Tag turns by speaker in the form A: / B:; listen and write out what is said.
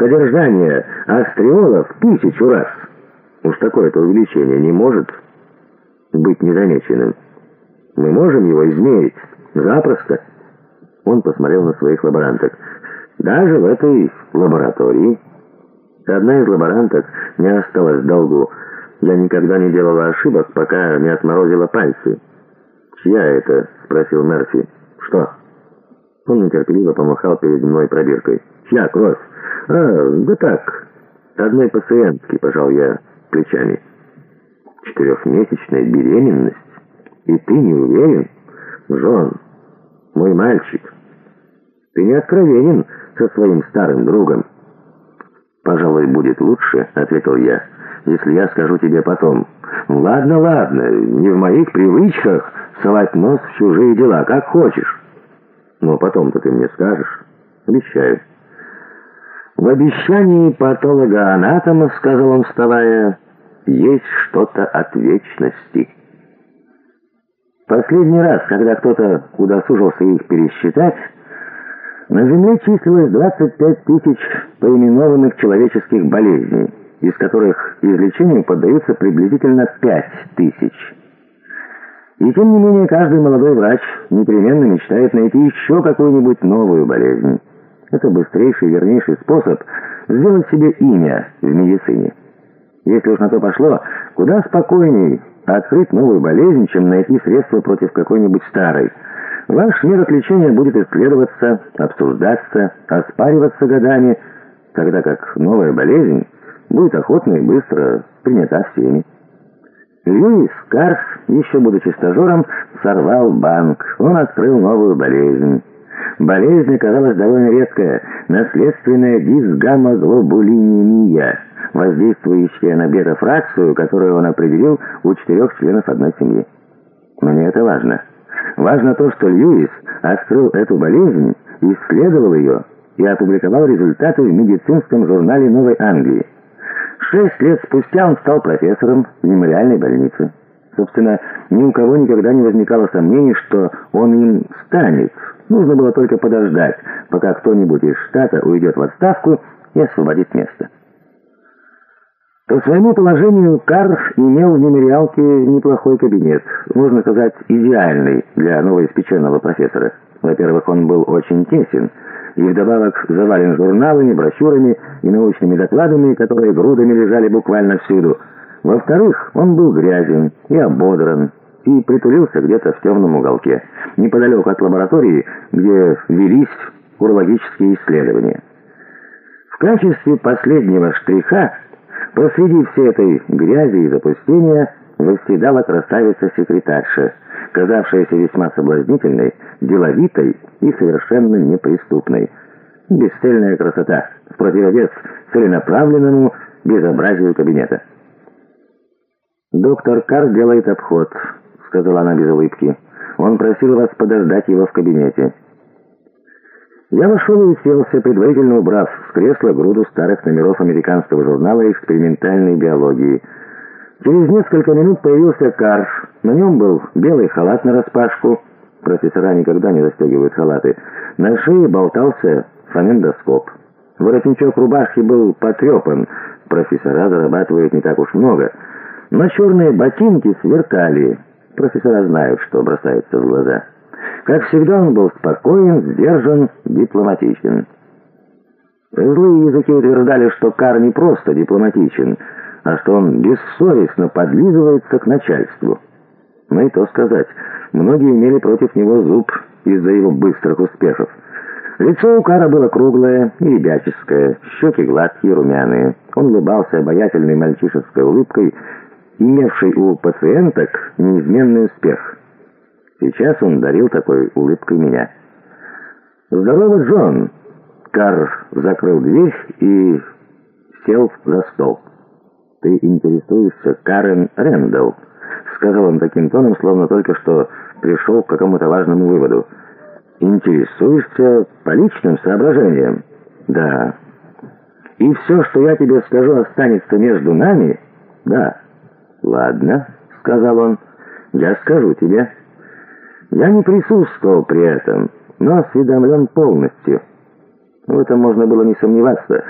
A: содержание астриола в тысячу раз. Уж такое-то увеличение не может быть незамеченным. Мы можем его измерить. Запросто. Он посмотрел на своих лаборанток. Даже в этой лаборатории. Одна из лаборанток не осталась в долгу. Я никогда не делала ошибок, пока не отморозила пальцы. «Чья это?» — спросил Мерфи. «Что?» Он нетерпеливо помахал перед мной пробиркой. «Чья кровь?» «А, да так, одной пациентки», — пожал я плечами. «Четырехмесячная беременность? И ты не уверен?» «Джон, мой мальчик, ты не откровенен со своим старым другом». «Пожалуй, будет лучше», — ответил я, — «если я скажу тебе потом». «Ладно, ладно, не в моих привычках совать нос в чужие дела, как хочешь». «Но потом-то ты мне скажешь». «Обещаю». «В обещании патолога-анатома, — сказал он, вставая, — есть что-то от вечности». Последний раз, когда кто-то удосужился их пересчитать, на Земле числилось 25 тысяч поименованных человеческих болезней, из которых излечению поддаются приблизительно 5 тысяч. И тем не менее, каждый молодой врач непременно мечтает найти еще какую-нибудь новую болезнь. Это быстрейший и вернейший способ сделать себе имя в медицине. Если уж на то пошло, куда спокойней открыть новую болезнь, чем найти средства против какой-нибудь старой. Ваш метод лечения будет исследоваться, обсуждаться, оспариваться годами, тогда как новая болезнь будет охотно и быстро принята всеми. Льюис Карс, еще будучи стажером, сорвал банк. Он открыл новую болезнь. Болезнь оказалась довольно редкая, наследственная дисгамоглобулинемия, воздействующая на бета-фракцию, которую он определил у четырех членов одной семьи. Но не это важно. Важно то, что Льюис открыл эту болезнь, исследовал ее и опубликовал результаты в медицинском журнале Новой Англии. Шесть лет спустя он стал профессором в мемориальной больнице. Собственно, ни у кого никогда не возникало сомнений, что он им станет. Нужно было только подождать, пока кто-нибудь из штата уйдет в отставку и освободит место. По своему положению Карр имел в мемориалке неплохой кабинет, можно сказать, идеальный для новоиспеченного профессора. Во-первых, он был очень тесен, и вдобавок завален журналами, брошюрами и научными докладами, которые грудами лежали буквально всюду. Во-вторых, он был грязен и ободран, и притулился где-то в темном уголке, неподалеку от лаборатории, где велись урологические исследования. В качестве последнего штриха Посреди всей этой грязи и запустения восседала красавица-секретарша, казавшаяся весьма соблазнительной, деловитой и совершенно неприступной. Бесцельная красота, в противовес целенаправленному безобразию кабинета. «Доктор Карр делает обход», — сказала она без улыбки. «Он просил вас подождать его в кабинете». Я вошел и уселся, предварительно убрав с кресла груду старых номеров американского журнала экспериментальной биологии. Через несколько минут появился Карш. На нем был белый халат нараспашку. Профессора никогда не застегивают халаты. На шее болтался фонендоскоп. Воротничок рубашки был потрепан. Профессора зарабатывают не так уж много. Но черные ботинки сверкали. Профессора знают, что бросается в глаза. Как всегда, он был спокоен, сдержан, дипломатичен. Злые языки утверждали, что Кар не просто дипломатичен, а что он бессовестно подлизывается к начальству. Но и то сказать, многие имели против него зуб из-за его быстрых успехов. Лицо у Кара было круглое и ребяческое, щеки гладкие, румяные. Он улыбался обаятельной мальчишеской улыбкой, имевшей у пациенток неизменный успех – Сейчас он дарил такой улыбкой меня. «Здорово, Джон!» Карр закрыл дверь и сел за стол. «Ты интересуешься Карен Рэндалл», — сказал он таким тоном, словно только что пришел к какому-то важному выводу. «Интересуешься по личным соображениям?» «Да». «И все, что я тебе скажу, останется между нами?» «Да». «Ладно», — сказал он, — «я скажу тебе». Я не присутствовал при этом, но осведомлен полностью. В этом можно было не сомневаться.